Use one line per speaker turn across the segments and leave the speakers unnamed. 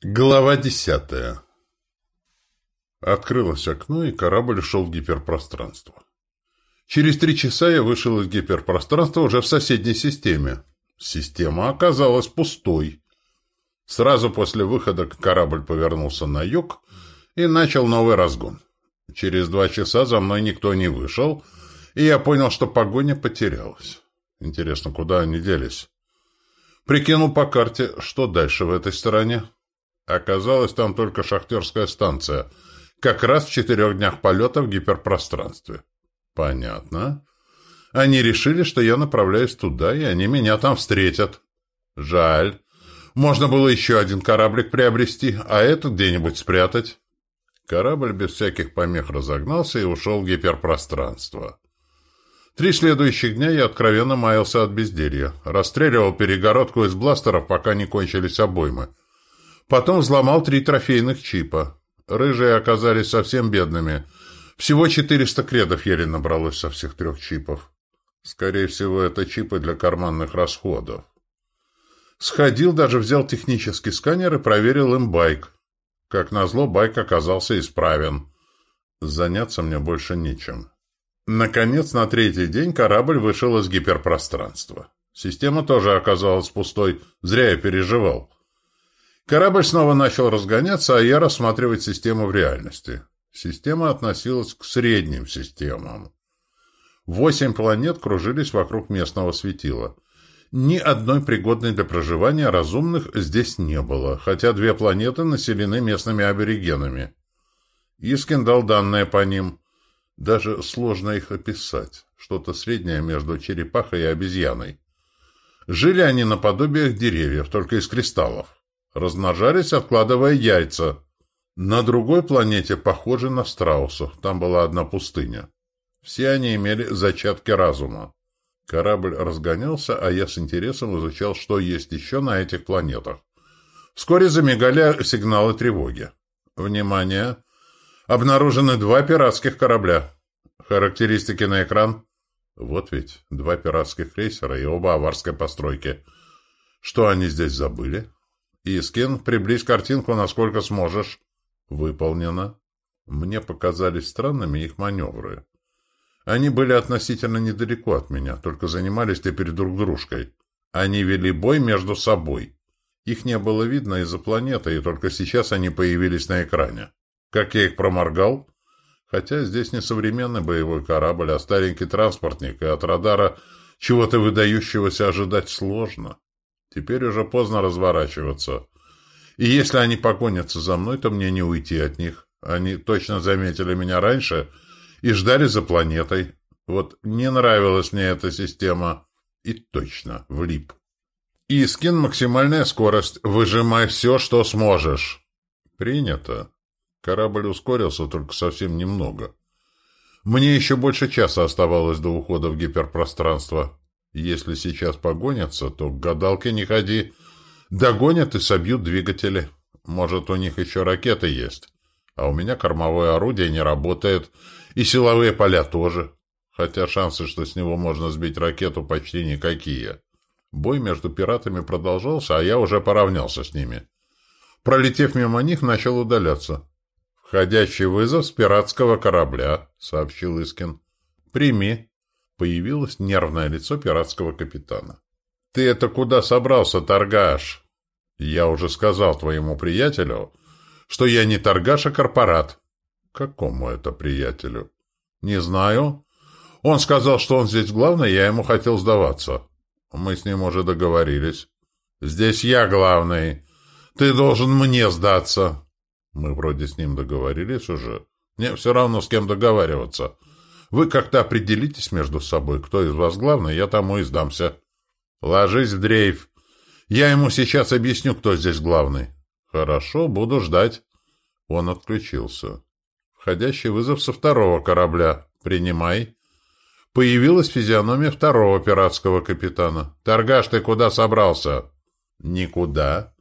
Глава десятая. Открылось окно, и корабль шел в гиперпространство. Через три часа я вышел из гиперпространства уже в соседней системе. Система оказалась пустой. Сразу после выхода корабль повернулся на юг и начал новый разгон. Через два часа за мной никто не вышел, и я понял, что погоня потерялась. Интересно, куда они делись? Прикинул по карте, что дальше в этой стороне. Оказалось, там только шахтерская станция. Как раз в четырех днях полета в гиперпространстве. Понятно. Они решили, что я направляюсь туда, и они меня там встретят. Жаль. Можно было еще один кораблик приобрести, а этот где-нибудь спрятать. Корабль без всяких помех разогнался и ушел в гиперпространство. Три следующих дня я откровенно маялся от безделья. Расстреливал перегородку из бластеров, пока не кончились обоймы. Потом взломал три трофейных чипа. Рыжие оказались совсем бедными. Всего 400 кредов еле набралось со всех трех чипов. Скорее всего, это чипы для карманных расходов. Сходил, даже взял технический сканер и проверил им байк. Как назло, байк оказался исправен. Заняться мне больше нечем. Наконец, на третий день корабль вышел из гиперпространства. Система тоже оказалась пустой. Зря я переживал. Корабль снова начал разгоняться, а я рассматривать систему в реальности. Система относилась к средним системам. Восемь планет кружились вокруг местного светила. Ни одной пригодной для проживания разумных здесь не было, хотя две планеты населены местными аборигенами. Искин дал данные по ним. Даже сложно их описать. Что-то среднее между черепахой и обезьяной. Жили они наподобие деревьев, только из кристаллов. Размножались, откладывая яйца. На другой планете похожи на страусов. Там была одна пустыня. Все они имели зачатки разума. Корабль разгонялся, а я с интересом изучал, что есть еще на этих планетах. Вскоре замигали сигналы тревоги. Внимание! Обнаружены два пиратских корабля. Характеристики на экран. Вот ведь, два пиратских крейсера и оба аварской постройки. Что они здесь забыли? «Искин, приблизь картинку, насколько сможешь». «Выполнено». Мне показались странными их маневры. Они были относительно недалеко от меня, только занимались теперь друг дружкой. Они вели бой между собой. Их не было видно из-за планеты, и только сейчас они появились на экране. Как я их проморгал? Хотя здесь не современный боевой корабль, а старенький транспортник, и от радара чего-то выдающегося ожидать сложно. Теперь уже поздно разворачиваться. И если они погонятся за мной, то мне не уйти от них. Они точно заметили меня раньше и ждали за планетой. Вот не нравилась мне эта система. И точно влип. Искин, максимальная скорость. Выжимай все, что сможешь. Принято. Корабль ускорился только совсем немного. Мне еще больше часа оставалось до ухода в гиперпространство. Если сейчас погонятся, то к гадалке не ходи. Догонят и собьют двигатели. Может, у них еще ракеты есть. А у меня кормовое орудие не работает. И силовые поля тоже. Хотя шансы, что с него можно сбить ракету, почти никакие. Бой между пиратами продолжался, а я уже поравнялся с ними. Пролетев мимо них, начал удаляться. «Входящий вызов с пиратского корабля», — сообщил Искин. «Прими». Появилось нервное лицо пиратского капитана. «Ты это куда собрался, торгаш?» «Я уже сказал твоему приятелю, что я не торгаш, а корпорат». «Какому это приятелю?» «Не знаю. Он сказал, что он здесь главный, я ему хотел сдаваться. Мы с ним уже договорились. Здесь я главный. Ты должен мне сдаться». Мы вроде с ним договорились уже. Мне все равно с кем договариваться. Вы как-то определитесь между собой, кто из вас главный, я тому и сдамся. Ложись в дрейф. Я ему сейчас объясню, кто здесь главный. Хорошо, буду ждать. Он отключился. Входящий вызов со второго корабля. Принимай. Появилась физиономия второго пиратского капитана. «Торгаш, ты куда собрался?» «Никуда.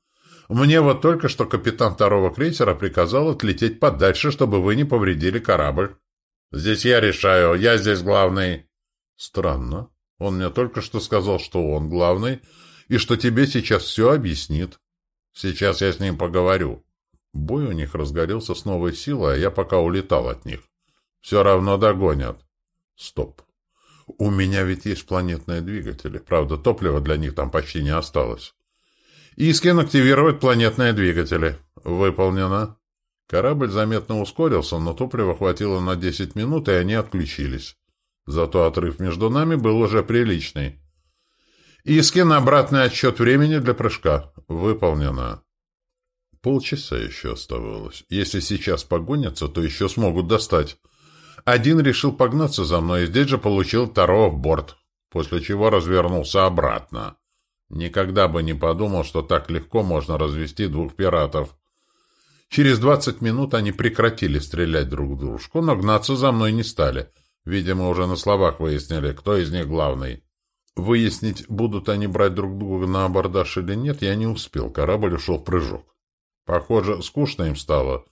Мне вот только что капитан второго крейсера приказал отлететь подальше, чтобы вы не повредили корабль». Здесь я решаю, я здесь главный. Странно. Он мне только что сказал, что он главный, и что тебе сейчас все объяснит. Сейчас я с ним поговорю. Бой у них разгорелся с новой силой, а я пока улетал от них. Все равно догонят. Стоп. У меня ведь есть планетные двигатели. Правда, топлива для них там почти не осталось. Искин активировать планетные двигатели. Выполнено. Корабль заметно ускорился, но топлива хватило на 10 минут, и они отключились. Зато отрыв между нами был уже приличный. Искин обратный отсчет времени для прыжка. Выполнено. Полчаса еще оставалось. Если сейчас погонятся, то еще смогут достать. Один решил погнаться за мной, и здесь же получил второго в борт, после чего развернулся обратно. Никогда бы не подумал, что так легко можно развести двух пиратов. Через двадцать минут они прекратили стрелять друг в дружку, но гнаться за мной не стали. Видимо, уже на словах выяснили, кто из них главный. Выяснить, будут они брать друг друга на абордаж или нет, я не успел. Корабль ушел в прыжок. Похоже, скучно им стало,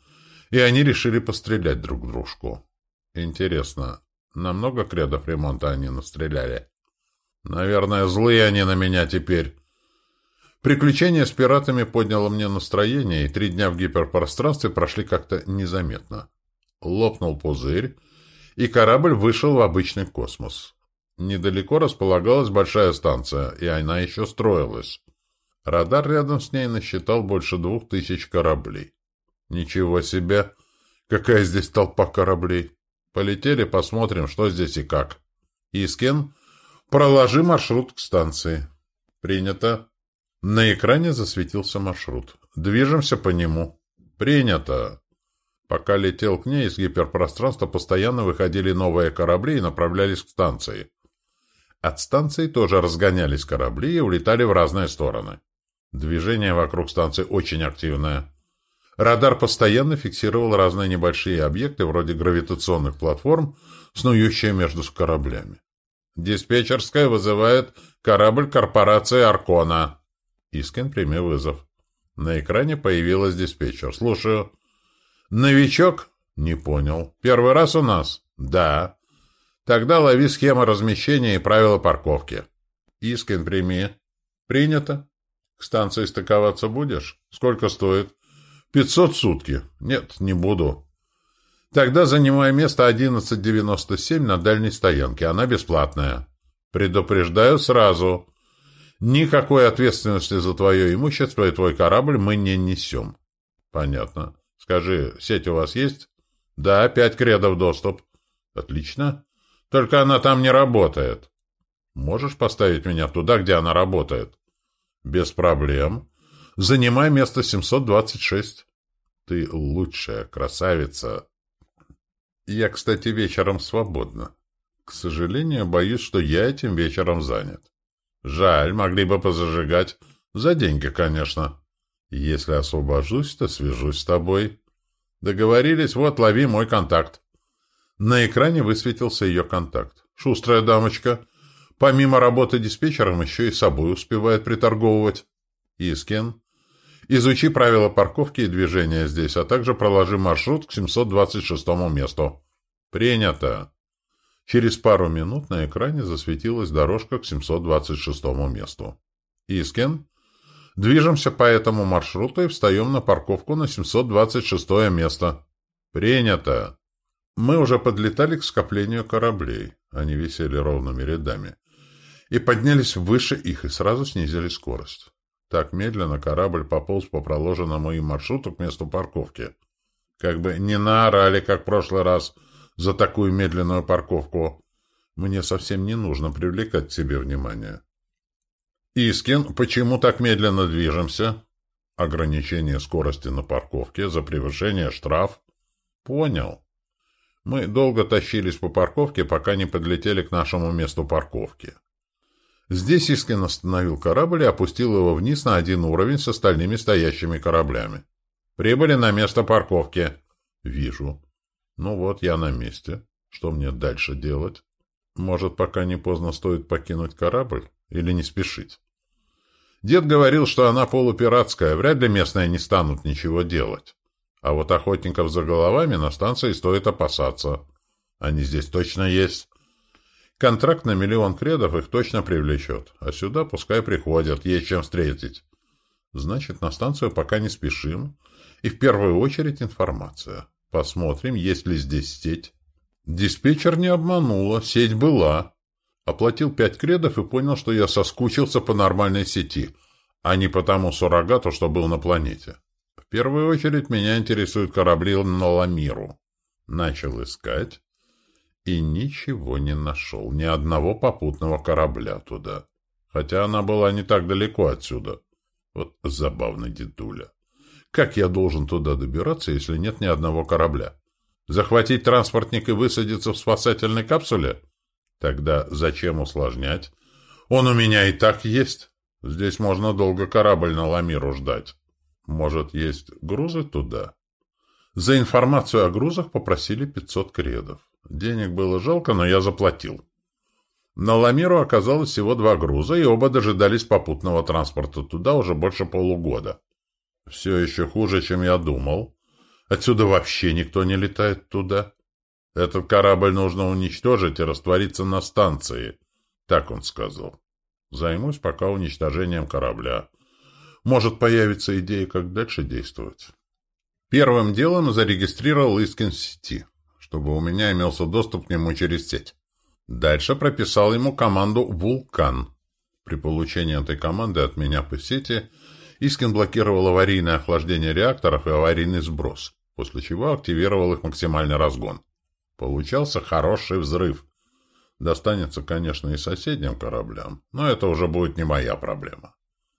и они решили пострелять друг в дружку. Интересно, на много кредов ремонта они настреляли? Наверное, злые они на меня теперь. Приключение с пиратами подняло мне настроение, и три дня в гиперпространстве прошли как-то незаметно. Лопнул пузырь, и корабль вышел в обычный космос. Недалеко располагалась большая станция, и она еще строилась. Радар рядом с ней насчитал больше двух тысяч кораблей. Ничего себе! Какая здесь толпа кораблей! Полетели, посмотрим, что здесь и как. Искин, проложи маршрут к станции. Принято. На экране засветился маршрут. Движемся по нему. Принято. Пока летел к ней, из гиперпространства постоянно выходили новые корабли и направлялись к станции. От станции тоже разгонялись корабли и улетали в разные стороны. Движение вокруг станции очень активное. Радар постоянно фиксировал разные небольшие объекты, вроде гравитационных платформ, снующие между кораблями. «Диспетчерская вызывает корабль корпорации «Аркона». Искин, прими вызов. На экране появилась диспетчер. «Слушаю». «Новичок?» «Не понял. Первый раз у нас?» «Да». «Тогда лови схему размещения и правила парковки». «Искин, прими». «Принято». «К станции стыковаться будешь? Сколько стоит?» «Пятьсот сутки». «Нет, не буду». «Тогда занимай место 1197 на дальней стоянке. Она бесплатная». «Предупреждаю сразу». Никакой ответственности за твое имущество и твой корабль мы не несем. Понятно. Скажи, сеть у вас есть? Да, пять кредов доступ. Отлично. Только она там не работает. Можешь поставить меня туда, где она работает? Без проблем. Занимай место 726. Ты лучшая красавица. Я, кстати, вечером свободна. К сожалению, боюсь, что я этим вечером занят. Жаль, могли бы позажигать. За деньги, конечно. Если освобожусь, то свяжусь с тобой. Договорились, вот, лови мой контакт. На экране высветился ее контакт. Шустрая дамочка. Помимо работы диспетчером, еще и собой успевает приторговывать. Искин. Изучи правила парковки и движения здесь, а также проложи маршрут к 726 месту. Принято. Через пару минут на экране засветилась дорожка к 726 месту. «Искин, движемся по этому маршруту и встаем на парковку на 726 место». «Принято!» Мы уже подлетали к скоплению кораблей. Они висели ровными рядами. И поднялись выше их и сразу снизили скорость. Так медленно корабль пополз по проложенному им маршруту к месту парковки. Как бы не наорали, как в прошлый раз — за такую медленную парковку. Мне совсем не нужно привлекать к себе внимание. Искин, почему так медленно движемся? Ограничение скорости на парковке, за превышение штраф. Понял. Мы долго тащились по парковке, пока не подлетели к нашему месту парковки. Здесь Искин остановил корабль и опустил его вниз на один уровень с остальными стоящими кораблями. Прибыли на место парковки. Вижу. Ну вот, я на месте. Что мне дальше делать? Может, пока не поздно стоит покинуть корабль? Или не спешить? Дед говорил, что она полупиратская, вряд ли местные не станут ничего делать. А вот охотников за головами на станции стоит опасаться. Они здесь точно есть. Контракт на миллион кредов их точно привлечет. А сюда пускай приходят, есть чем встретить. Значит, на станцию пока не спешим. И в первую очередь информация. Посмотрим, есть ли здесь сеть. Диспетчер не обманула, сеть была. Оплатил пять кредов и понял, что я соскучился по нормальной сети, а не по тому суррогату, что был на планете. В первую очередь меня интересуют корабли на Ламиру. Начал искать и ничего не нашел, ни одного попутного корабля туда. Хотя она была не так далеко отсюда. Вот забавный дедуля. Как я должен туда добираться, если нет ни одного корабля? Захватить транспортник и высадиться в спасательной капсуле? Тогда зачем усложнять? Он у меня и так есть. Здесь можно долго корабль на Ламиру ждать. Может, есть грузы туда? За информацию о грузах попросили 500 кредов. Денег было жалко, но я заплатил. На Ламиру оказалось всего два груза, и оба дожидались попутного транспорта туда уже больше полугода. Все еще хуже, чем я думал. Отсюда вообще никто не летает туда. Этот корабль нужно уничтожить и раствориться на станции. Так он сказал. Займусь пока уничтожением корабля. Может появиться идея, как дальше действовать. Первым делом зарегистрировал Искин в сети, чтобы у меня имелся доступ к нему через сеть. Дальше прописал ему команду «Вулкан». При получении этой команды от меня по сети Искин блокировал аварийное охлаждение реакторов и аварийный сброс, после чего активировал их максимальный разгон. Получался хороший взрыв. Достанется, конечно, и соседним кораблям, но это уже будет не моя проблема.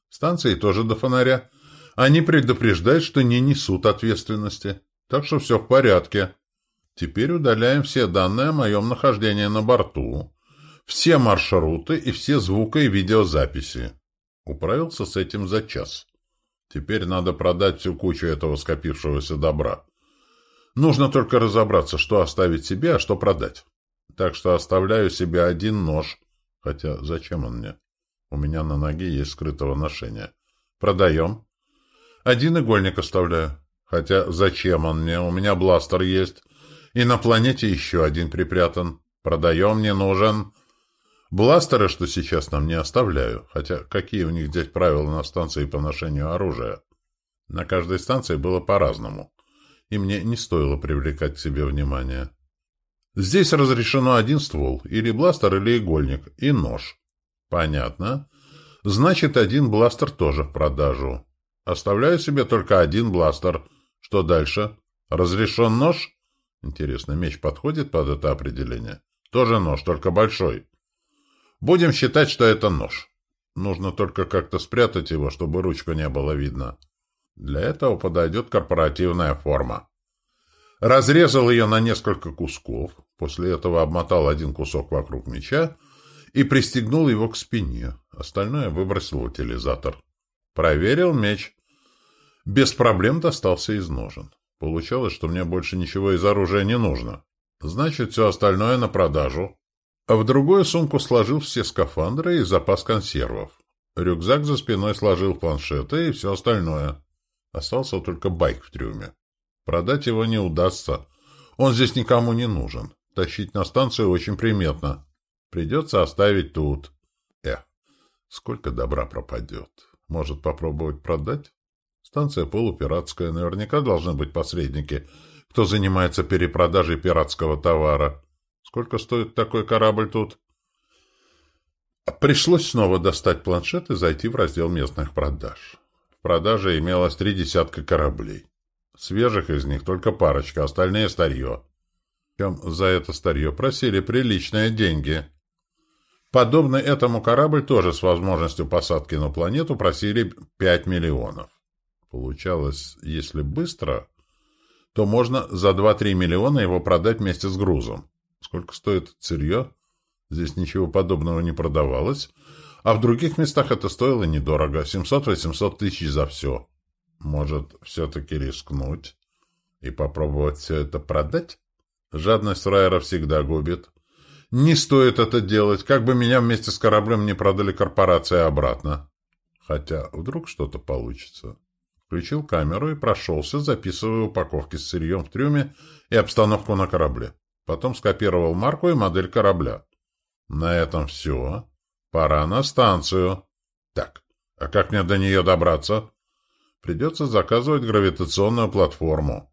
Станции тоже до фонаря. Они предупреждают, что не несут ответственности. Так что все в порядке. Теперь удаляем все данные о моем нахождении на борту, все маршруты и все звуко- и видеозаписи. Управился с этим за час. Теперь надо продать всю кучу этого скопившегося добра. Нужно только разобраться, что оставить себе, а что продать. Так что оставляю себе один нож. Хотя зачем он мне? У меня на ноге есть скрытого ношения. Продаем. Один игольник оставляю. Хотя зачем он мне? У меня бластер есть. И на планете еще один припрятан. Продаем, не нужен. Бластеры, что сейчас нам не оставляю. Хотя какие у них здесь правила на станции по ношению оружия? На каждой станции было по-разному. И мне не стоило привлекать к себе внимание. Здесь разрешено один ствол, или бластер, или игольник, и нож. Понятно. Значит, один бластер тоже в продажу. Оставляю себе только один бластер. Что дальше? Разрешен нож? Интересно, меч подходит под это определение? Тоже нож, только большой. Будем считать, что это нож. Нужно только как-то спрятать его, чтобы ручку не было видно. Для этого подойдет корпоративная форма. Разрезал ее на несколько кусков, после этого обмотал один кусок вокруг меча и пристегнул его к спине. Остальное выбросил в утилизатор. Проверил меч. Без проблем достался из ножен. Получалось, что мне больше ничего из оружия не нужно. Значит, все остальное на продажу. А в другую сумку сложил все скафандры и запас консервов. Рюкзак за спиной сложил планшеты и все остальное. Остался только байк в трюме. Продать его не удастся. Он здесь никому не нужен. Тащить на станцию очень приметно. Придется оставить тут. Эх, сколько добра пропадет. Может, попробовать продать? Станция полупиратская, наверняка должны быть посредники, кто занимается перепродажей пиратского товара. Сколько стоит такой корабль тут? Пришлось снова достать планшет и зайти в раздел местных продаж. В продаже имелось три десятка кораблей. Свежих из них только парочка, остальные старье. Причем за это старье просили приличные деньги. Подобный этому корабль тоже с возможностью посадки на планету просили 5 миллионов. Получалось, если быстро, то можно за 2-3 миллиона его продать вместе с грузом. Сколько стоит сырье? Здесь ничего подобного не продавалось, а в других местах это стоило недорого, 700-800 тысяч за все. Может, все-таки рискнуть и попробовать все это продать? Жадность Райера всегда губит. Не стоит это делать, как бы меня вместе с кораблем не продали корпорации обратно. Хотя вдруг что-то получится. Включил камеру и прошелся, записывая упаковки с сырьем в трюме и обстановку на корабле. Потом скопировал марку и модель корабля. На этом все. Пора на станцию. Так, а как мне до нее добраться? Придется заказывать гравитационную платформу.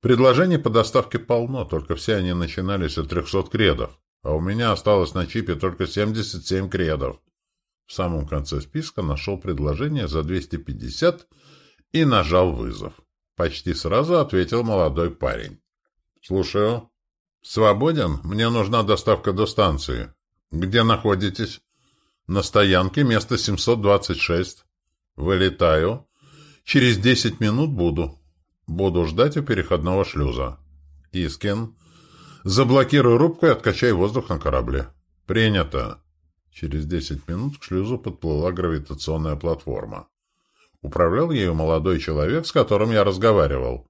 Предложений по доставке полно, только все они начинались от 300 кредов, а у меня осталось на чипе только 77 кредов. В самом конце списка нашел предложение за 250 и нажал вызов. Почти сразу ответил молодой парень. «Слушаю». «Свободен? Мне нужна доставка до станции». «Где находитесь?» «На стоянке, место 726». «Вылетаю». «Через 10 минут буду». «Буду ждать у переходного шлюза». «Искин». «Заблокируй рубку и откачай воздух на корабле». «Принято». Через 10 минут к шлюзу подплыла гравитационная платформа. Управлял ею молодой человек, с которым я разговаривал.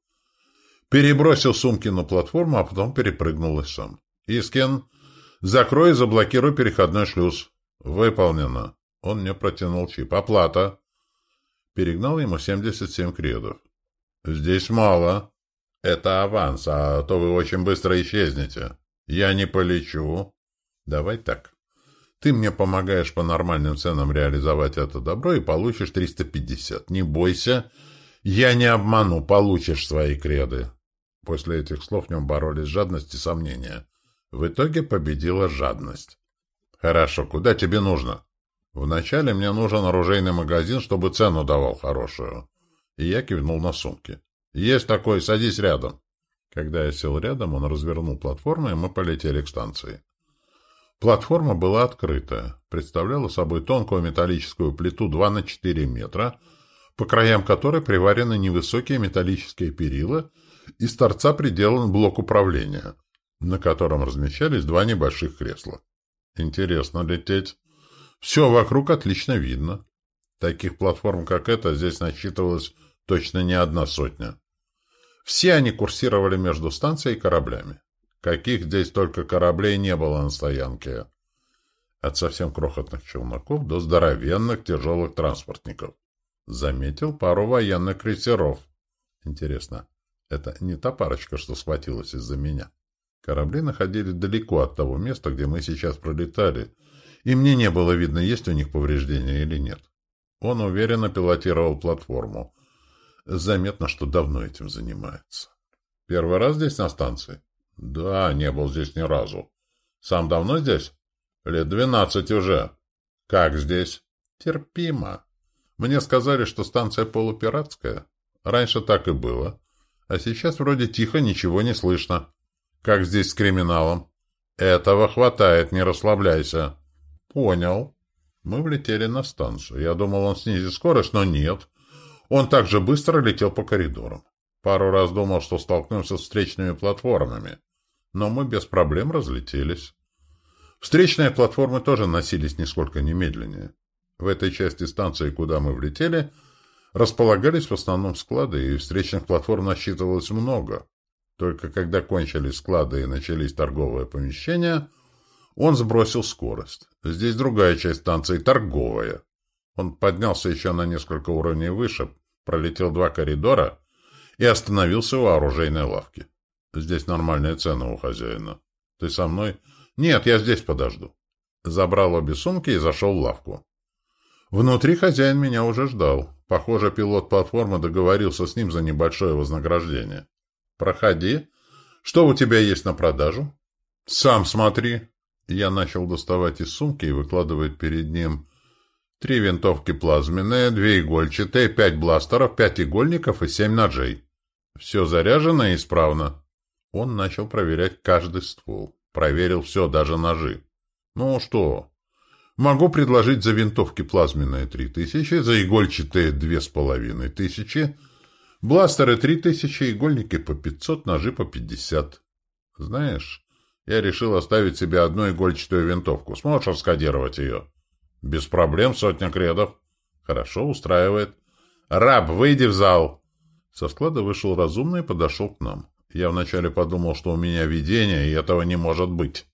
Перебросил сумки на платформу, а потом перепрыгнул и сам. «Искин, закрой и заблокируй переходной шлюз». «Выполнено». Он мне протянул чип. «Оплата». Перегнал ему 77 кредов. «Здесь мало». «Это аванс, а то вы очень быстро исчезнете». «Я не полечу». «Давай так. Ты мне помогаешь по нормальным ценам реализовать это добро и получишь 350. Не бойся. Я не обману, получишь свои креды. После этих слов в нем боролись жадность и сомнения. В итоге победила жадность. Хорошо, куда тебе нужно? Вначале мне нужен оружейный магазин, чтобы цену давал хорошую. И я кивнул на сумки. Есть такой, садись рядом. Когда я сел рядом, он развернул платформу, и мы полетели к станции. Платформа была открытая, представляла собой тонкую металлическую плиту 2 на 4 метра, по краям которой приварены невысокие металлические перила, и с торца приделан блок управления, на котором размещались два небольших кресла. Интересно лететь. Все вокруг отлично видно. Таких платформ, как эта, здесь насчитывалось точно не одна сотня. Все они курсировали между станцией и кораблями. Каких здесь только кораблей не было на стоянке. От совсем крохотных челноков до здоровенных тяжелых транспортников. Заметил пару военных крейсеров. Интересно, это не та парочка, что схватилась из-за меня? Корабли находились далеко от того места, где мы сейчас пролетали, и мне не было видно, есть у них повреждения или нет. Он уверенно пилотировал платформу. Заметно, что давно этим занимается. Первый раз здесь на станции? Да, не был здесь ни разу. Сам давно здесь? Лет двенадцать уже. Как здесь? Терпимо. Мне сказали, что станция полупиратская. Раньше так и было. А сейчас вроде тихо, ничего не слышно. Как здесь с криминалом? Этого хватает, не расслабляйся. Понял. Мы влетели на станцию. Я думал, он снизит скорость, но нет. Он так же быстро летел по коридорам. Пару раз думал, что столкнемся с встречными платформами но мы без проблем разлетелись. Встречные платформы тоже носились нисколько немедленнее. В этой части станции, куда мы влетели, располагались в основном склады, и встречных платформ насчитывалось много. Только когда кончились склады и начались торговые помещения, он сбросил скорость. Здесь другая часть станции, торговая. Он поднялся еще на несколько уровней выше, пролетел два коридора и остановился у оружейной лавки. Здесь нормальная цена у хозяина. Ты со мной? Нет, я здесь подожду. Забрал обе сумки и зашел в лавку. Внутри хозяин меня уже ждал. Похоже, пилот платформы договорился с ним за небольшое вознаграждение. Проходи. Что у тебя есть на продажу? Сам смотри. Я начал доставать из сумки и выкладывать перед ним три винтовки плазменные, две игольчатые, пять бластеров, пять игольников и семь ножей. Все заряжено и исправно. Он начал проверять каждый ствол. Проверил все, даже ножи. Ну что? Могу предложить за винтовки плазменные три тысячи, за игольчатые две с половиной тысячи, бластеры три тысячи, игольники по пятьсот, ножи по пятьдесят. Знаешь, я решил оставить себе одну игольчатую винтовку. Сможешь раскодировать ее? Без проблем, сотня кредов. Хорошо, устраивает. Раб, выйди в зал. Со склада вышел разумный и подошел к нам. Я вначале подумал, что у меня видение, и этого не может быть.